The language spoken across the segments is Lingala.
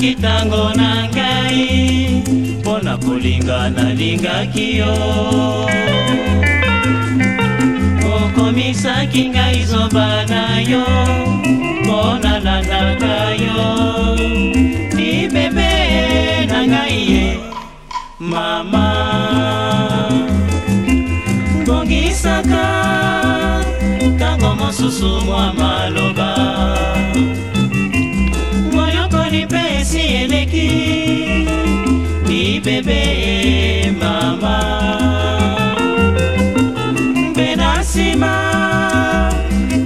ozalaki ntango na ngai mpo na kolinga nalingaki yo okomisaki ngai zoba na yo mpo nalandaka yo libebe na ngai ye mama bongisaka ntango mosusu mwa maloba ni bebe mama mpe na nsima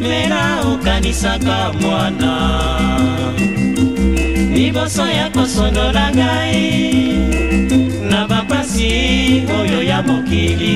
lela okanisaka mwana liboso ya kosonola ngai na bapasi oyo ya mokili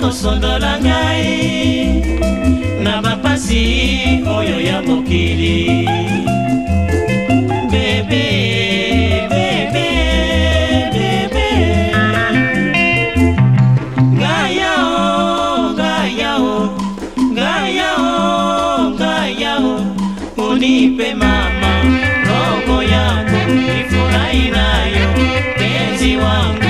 kosondola ngai na bapasi oyo ya mokili bebe nipe mama roho yangu nifurahi nayo penzi wangu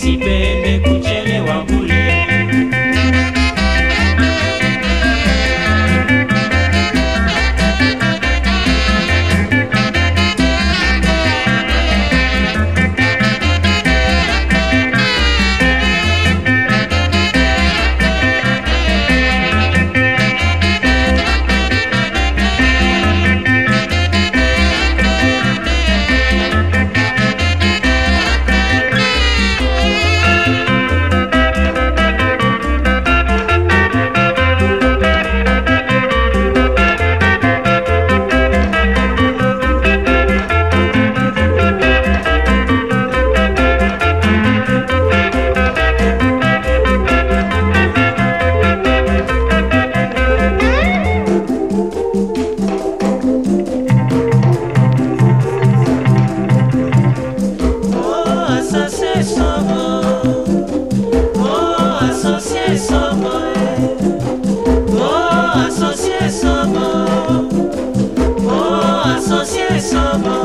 participé summer.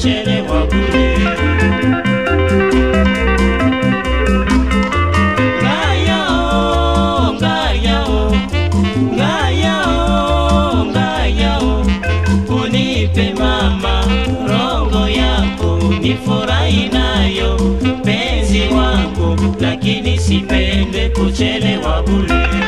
kuchelewa bure. Oh, oh, oh, mama roho yako nifurahi mpenzi wangu, lakini sipende kuchelewa bure.